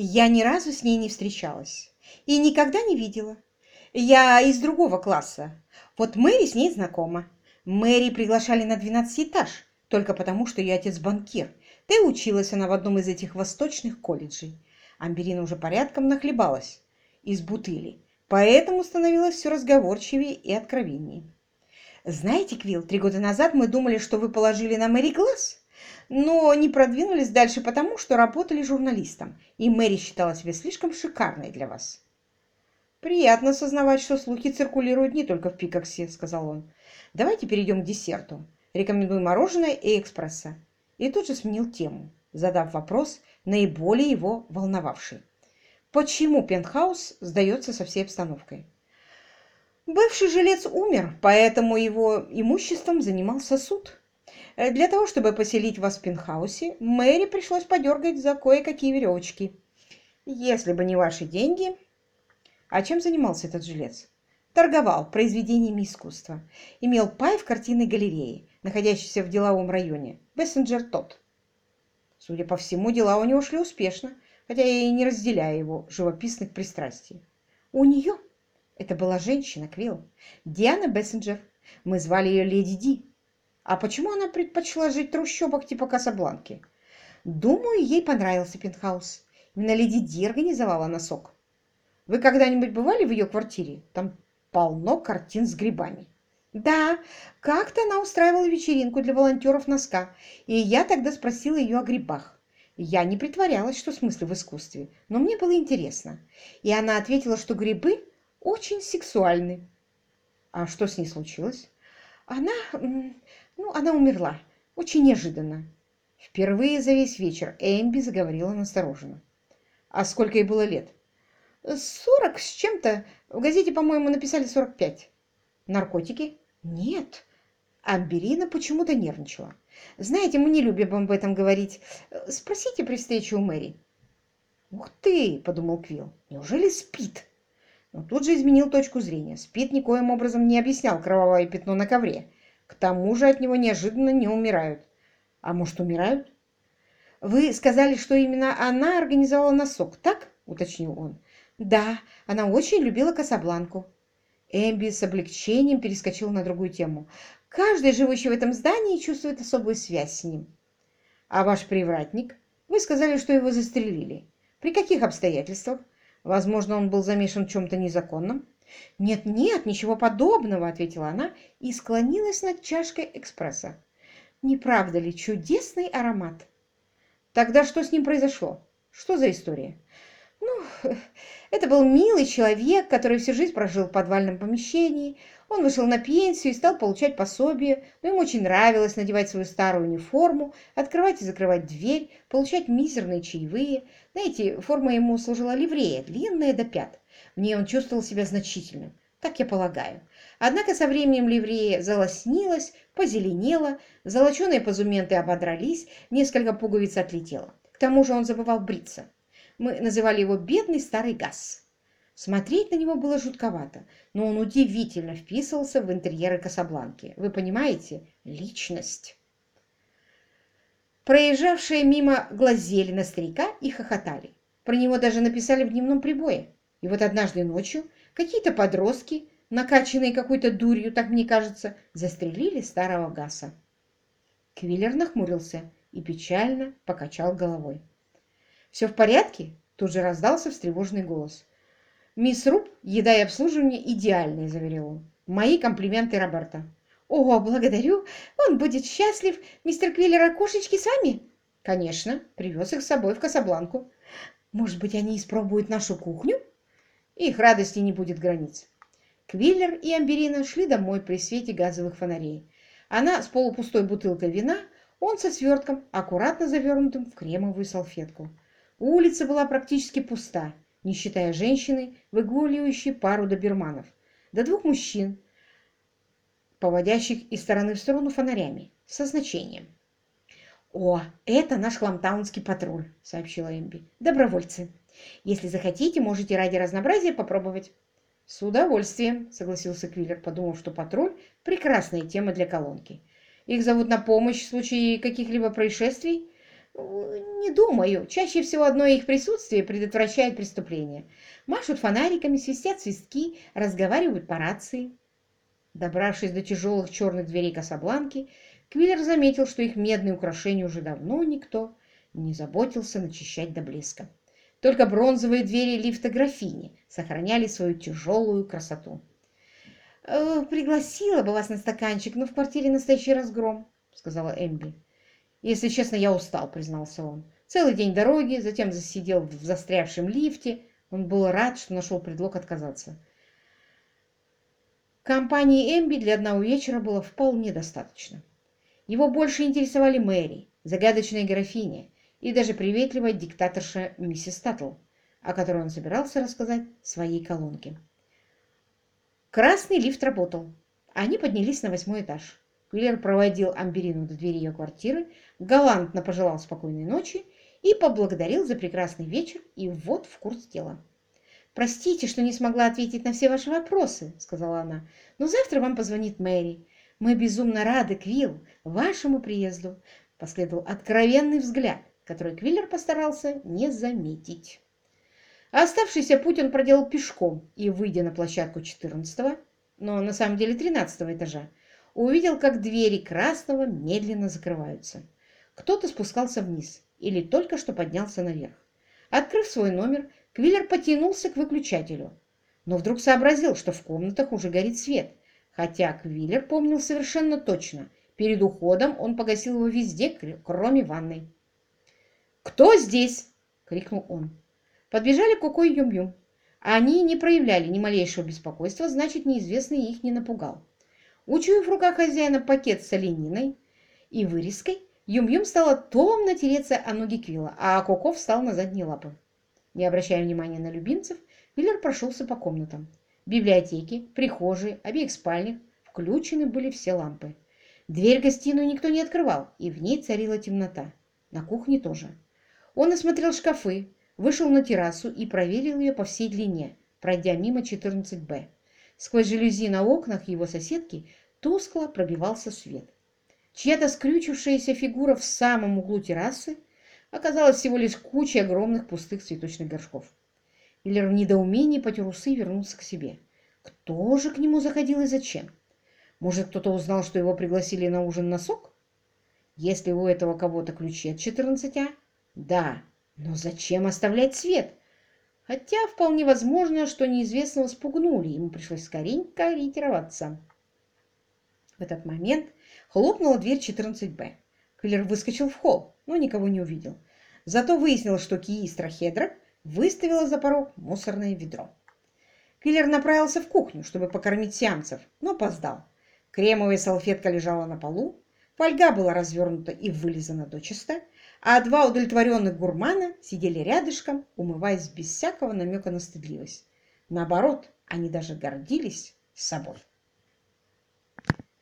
Я ни разу с ней не встречалась и никогда не видела. Я из другого класса. Вот Мэри с ней знакома. Мэри приглашали на двенадцатый этаж, только потому, что ее отец банкир. Да училась она в одном из этих восточных колледжей. Амберина уже порядком нахлебалась из бутыли, поэтому становилась все разговорчивее и откровеннее. «Знаете, Квилл, три года назад мы думали, что вы положили на Мэри глаз, но не продвинулись дальше потому, что работали журналистом, и Мэри считала себя слишком шикарной для вас». «Приятно осознавать, что слухи циркулируют не только в Пикаксе», — сказал он. «Давайте перейдем к десерту. Рекомендую мороженое и экспресса». И тут же сменил тему, задав вопрос, наиболее его волновавший. Почему пентхаус сдается со всей обстановкой? Бывший жилец умер, поэтому его имуществом занимался суд. Для того, чтобы поселить вас в пентхаусе, Мэри пришлось подергать за кое-какие веревочки. Если бы не ваши деньги, а чем занимался этот жилец? Торговал произведениями искусства. Имел пай в картинной галерее, находящейся в деловом районе. Бессенджер тот. Судя по всему, дела у него шли успешно, хотя я и не разделяю его живописных пристрастий. У нее, это была женщина, Квилл, Диана Бессенджер. Мы звали ее Леди Ди. А почему она предпочла жить в трущобах типа Касабланки? Думаю, ей понравился пентхаус. Именно Леди Ди организовала носок. Вы когда-нибудь бывали в ее квартире? Там полно картин с грибами. Да, как-то она устраивала вечеринку для волонтеров носка, и я тогда спросила ее о грибах. Я не притворялась, что смысл в искусстве, но мне было интересно. И она ответила, что грибы очень сексуальны. А что с ней случилось? Она, ну, она умерла. Очень неожиданно. Впервые за весь вечер Эмби заговорила настороженно. А сколько ей было лет? Сорок с чем-то. В газете, по-моему, написали сорок пять. Наркотики? Нет. Амберина почему-то нервничала. Знаете, мы не любим об этом говорить. Спросите при встрече у Мэри. Ух ты, подумал Квилл. Неужели спит? Но тут же изменил точку зрения. Спит никоим образом не объяснял кровавое пятно на ковре. К тому же от него неожиданно не умирают. А может, умирают? Вы сказали, что именно она организовала носок, так? Уточнил он. Да, она очень любила Касабланку. Эмби с облегчением перескочил на другую тему. Каждый, живущий в этом здании, чувствует особую связь с ним. А ваш привратник? Вы сказали, что его застрелили. При каких обстоятельствах? Возможно, он был замешан в чем-то незаконном? «Нет-нет, ничего подобного», — ответила она и склонилась над чашкой экспресса. «Не правда ли чудесный аромат?» «Тогда что с ним произошло? Что за история?» «Ну, это был милый человек, который всю жизнь прожил в подвальном помещении. Он вышел на пенсию и стал получать пособие, но ему очень нравилось надевать свою старую униформу, открывать и закрывать дверь, получать мизерные чаевые. Знаете, форма ему служила ливрея, длинная до пят. В ней он чувствовал себя значительным, так я полагаю. Однако со временем ливрея залоснилась, позеленела, золоченые позументы ободрались, несколько пуговиц отлетело. К тому же он забывал бриться. Мы называли его «бедный старый газ». Смотреть на него было жутковато, но он удивительно вписывался в интерьеры Касабланки. Вы понимаете? Личность. Проезжавшие мимо глазели на старика и хохотали. Про него даже написали в дневном прибое. И вот однажды ночью какие-то подростки, накачанные какой-то дурью, так мне кажется, застрелили старого Гаса. Квиллер нахмурился и печально покачал головой. «Все в порядке?» – тут же раздался встревоженный голос. «Мисс Руб, еда и обслуживание идеальные», – заверил он. «Мои комплименты Роберта». «О, благодарю! Он будет счастлив! Мистер Квиллер, а кошечки с вами?» «Конечно, привез их с собой в Касабланку». «Может быть, они испробуют нашу кухню?» Их радости не будет границ. Квиллер и Амберина шли домой при свете газовых фонарей. Она с полупустой бутылкой вина, он со свертком, аккуратно завернутым в кремовую салфетку. Улица была практически пуста, не считая женщины, выгуливающей пару доберманов, до двух мужчин, поводящих из стороны в сторону фонарями, со значением. «О, это наш хламтаунский патруль», — сообщила Эмби. «Добровольцы. Если захотите, можете ради разнообразия попробовать». «С удовольствием», — согласился Квиллер, подумав, что патруль — прекрасная тема для колонки. «Их зовут на помощь в случае каких-либо происшествий?» Не думаю. Чаще всего одно их присутствие предотвращает преступление. Машут фонариками, свистят свистки, разговаривают по рации. Добравшись до тяжелых черных дверей Касабланки, Квиллер заметил, что их медные украшения уже давно никто не заботился начищать до блеска. Только бронзовые двери лифта графини сохраняли свою тяжелую красоту. «Э, «Пригласила бы вас на стаканчик, но в квартире настоящий разгром», — сказала Эмби. «Если честно, я устал», — признался он. «Целый день дороги, затем засидел в застрявшем лифте. Он был рад, что нашел предлог отказаться. Компании Эмби для одного вечера было вполне достаточно. Его больше интересовали Мэри, загадочная графиня и даже приветливая диктаторша миссис Таттл, о которой он собирался рассказать своей колонке. Красный лифт работал. Они поднялись на восьмой этаж. Квиллер проводил Амберину до двери ее квартиры, галантно пожелал спокойной ночи и поблагодарил за прекрасный вечер и ввод в курс дела. «Простите, что не смогла ответить на все ваши вопросы», — сказала она, — «но завтра вам позвонит Мэри. Мы безумно рады, Квилл, вашему приезду». Последовал откровенный взгляд, который Квиллер постарался не заметить. Оставшийся путь он проделал пешком и, выйдя на площадку 14 но на самом деле 13 этажа, увидел, как двери красного медленно закрываются. Кто-то спускался вниз или только что поднялся наверх. Открыв свой номер, Квиллер потянулся к выключателю, но вдруг сообразил, что в комнатах уже горит свет, хотя Квиллер помнил совершенно точно. Перед уходом он погасил его везде, кроме ванной. «Кто здесь?» — крикнул он. Подбежали Коко и Юм-Юм. Они не проявляли ни малейшего беспокойства, значит, неизвестный их не напугал. Учуяв в руках хозяина пакет с олениной и вырезкой, Юм-Юм стала томно тереться о ноги Квилла, а Коко встал на задние лапы. Не обращая внимания на любимцев, Миллер прошелся по комнатам. В библиотеке, прихожей, обеих спальнях включены были все лампы. Дверь в гостиную никто не открывал, и в ней царила темнота. На кухне тоже. Он осмотрел шкафы, вышел на террасу и проверил ее по всей длине, пройдя мимо 14Б. Сквозь жалюзи на окнах его соседки тускло пробивался свет. Чья-то скрючившаяся фигура в самом углу террасы оказалась всего лишь кучей огромных пустых цветочных горшков. Миллер в недоумении потер усы и вернулся к себе. Кто же к нему заходил и зачем? Может, кто-то узнал, что его пригласили на ужин на сок? Если у этого кого-то ключи от 14А? Да, но зачем оставлять свет? Хотя вполне возможно, что неизвестного спугнули, ему пришлось скоренько ориентироваться. В этот момент хлопнула дверь 14Б. Квиллер выскочил в холл, но никого не увидел. Зато выяснил, что Киистра Хедра выставила за порог мусорное ведро. Квиллер направился в кухню, чтобы покормить сиамцев, но опоздал. Кремовая салфетка лежала на полу, фольга была развернута и вылизана дочисто, а два удовлетворенных гурмана сидели рядышком, умываясь без всякого намека на стыдливость. Наоборот, они даже гордились собой.